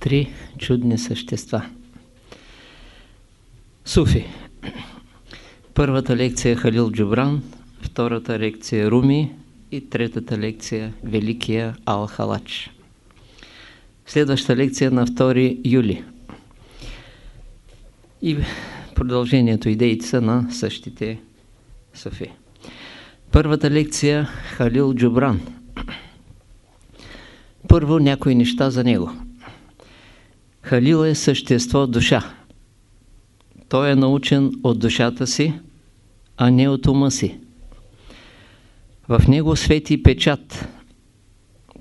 Три чудни същества. Суфи. Първата лекция е Халил Джубран, втората лекция е Руми и третата лекция Великия Ал-Халач. Следваща лекция на 2 юли. И продължението, идеите са на същите Софи. Първата лекция Халил Джубран. Първо някои неща за него. Халил е същество душа. Той е научен от душата си, а не от ума си. В него свети печат.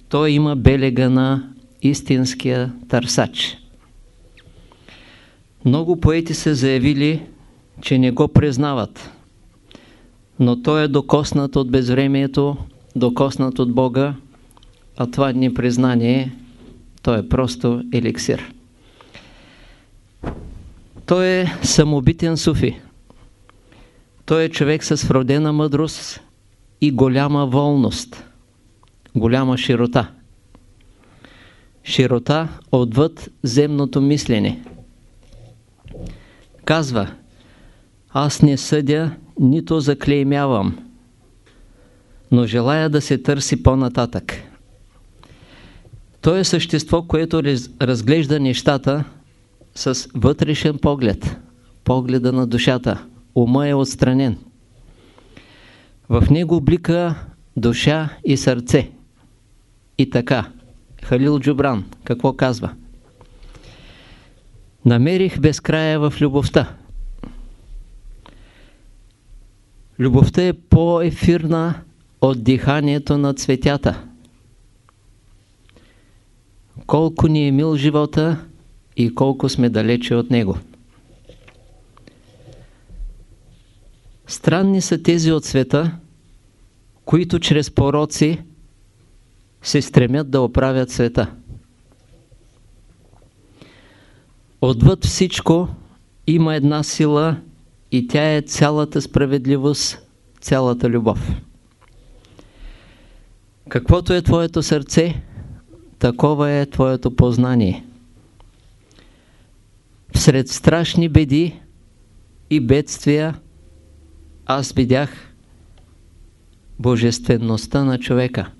Той има белега на истинския търсач. Много поети са заявили, че не го признават, но той е докоснат от безвремието, докоснат от Бога, а това непризнание, то е просто еликсир. Той е самобитен суфи. Той е човек с вродена мъдрост и голяма волност, голяма широта. Широта отвъд земното мислене. Казва, аз не съдя, нито заклеймявам, но желая да се търси по-нататък. Той е същество, което разглежда нещата с вътрешен поглед, погледа на душата. Ума е отстранен. В него блика душа и сърце. И така, Халил Джубран, какво казва? Намерих безкрая в любовта. Любовта е по-ефирна от диханието на цветята. Колко ни е мил живота и колко сме далече от него. Странни са тези от света, които чрез пороци се стремят да оправят света. Отвъд всичко има една сила и тя е цялата справедливост, цялата любов. Каквото е твоето сърце, такова е твоето познание. Сред страшни беди и бедствия аз видях божествеността на човека.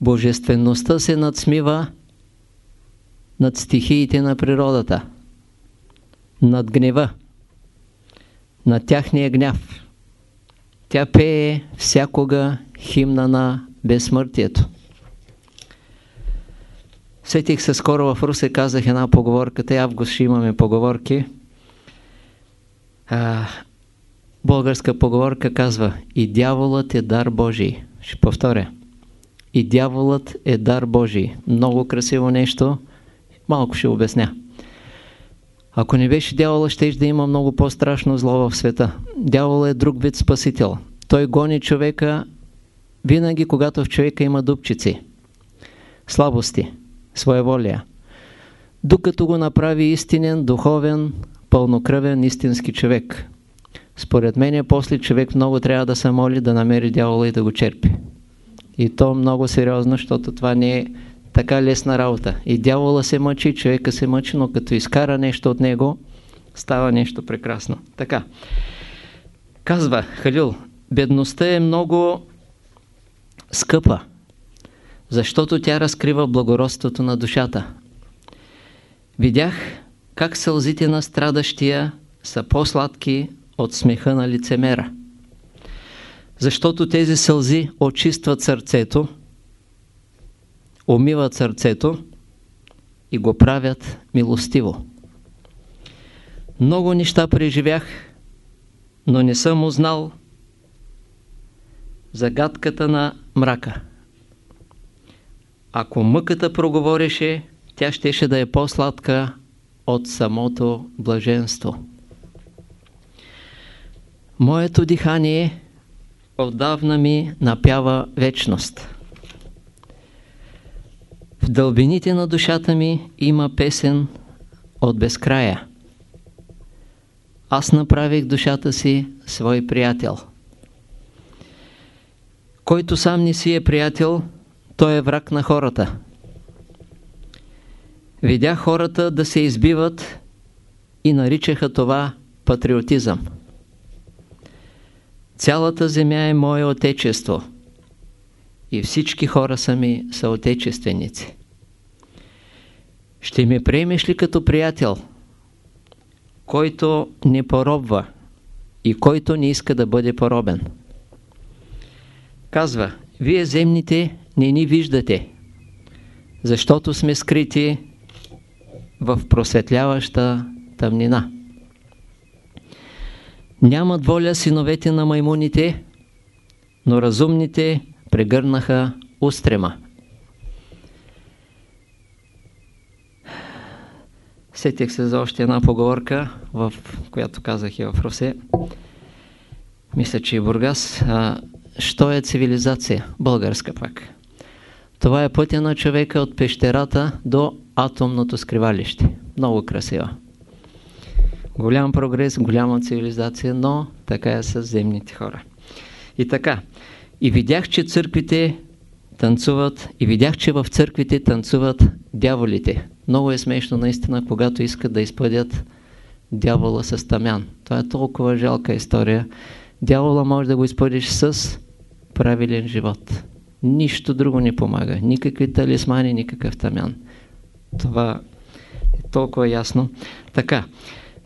Божествеността се надсмива над стихиите на природата, над гнева, над тяхния гняв. Тя пее всякога химна на безсмъртието. Сетих се скоро в Русе, казах една поговорка, те август ще имаме поговорки. А, българска поговорка казва и дяволът е дар Божий. Ще повторя. И дяволът е дар Божий. Много красиво нещо. Малко ще обясня. Ако не беше дявола, ще да има много по-страшно зло в света. Дявол е друг вид спасител. Той гони човека винаги, когато в човека има дупчици, слабости, своеволия. Докато го направи истинен, духовен, пълнокръвен, истински човек. Според мен, после човек много трябва да се моли да намери дявола и да го черпи. И то много сериозно, защото това не е така лесна работа. И дявола се мъчи, човека се мъчи, но като изкара нещо от него, става нещо прекрасно. Така. Казва Халил, бедността е много скъпа, защото тя разкрива благородството на душата. Видях как сълзите на страдащия са по-сладки от смеха на лицемера. Защото тези сълзи очистват сърцето, умиват сърцето и го правят милостиво. Много неща преживях, но не съм узнал загадката на мрака. Ако мъката проговореше, тя щеше да е по-сладка от самото блаженство. Моето дихание отдавна ми напява вечност. В дълбините на душата ми има песен от безкрая. Аз направих душата си свой приятел. Който сам не си е приятел, той е враг на хората. Видях хората да се избиват и наричаха това патриотизъм. Цялата земя е мое отечество и всички хора са ми съотечественици. Ще ме приемеш ли като приятел, който не поробва и който не иска да бъде поробен? Казва, вие земните не ни виждате, защото сме скрити в просветляваща тъмнина. Нямат воля синовете на маймуните, но разумните прегърнаха устрема. Сетих се за още една поговорка, в която казах и в Русе. Мисля, че и Бургас. А, що е цивилизация? Българска пак. Това е пътя на човека от пещерата до атомното скривалище. Много красива. Голям прогрес, голяма цивилизация, но така е с земните хора. И така. И видях, че църквите танцуват, и видях, че в църквите танцуват дяволите. Много е смешно наистина, когато искат да изпъдят дявола с тамян. Това е толкова жалка история. Дявола може да го изпъдиш с правилен живот. Нищо друго не помага. Никакви талисмани, никакъв тамян. Това е толкова ясно. Така,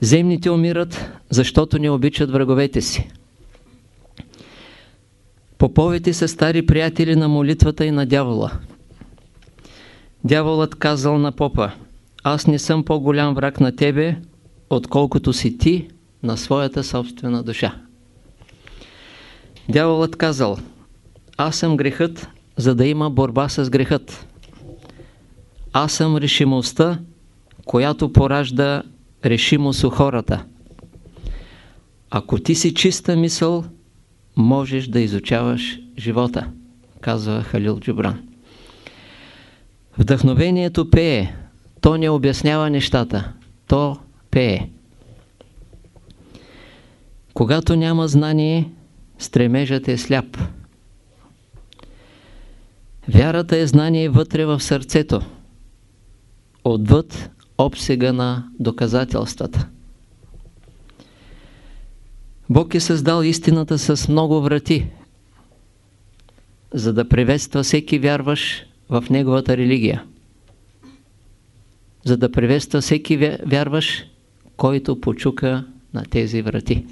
земните умират, защото не обичат враговете си. Поповете са стари приятели на молитвата и на дявола. Дяволът казал на попа, аз не съм по-голям враг на тебе, отколкото си ти на своята собствена душа. Дяволът казал, аз съм грехът, за да има борба с грехът. Аз съм решимостта, която поражда решимост у хората. Ако ти си чиста мисъл, можеш да изучаваш живота, казва Халил Джубран. Вдъхновението пее, то не обяснява нещата, то пее. Когато няма знание, стремежът е сляп. Вярата е знание вътре в сърцето, отвъд обсега на доказателствата. Бог е създал истината с много врати, за да приветства всеки вярваш в Неговата религия. За да приветства всеки вярваш, който почука на тези врати.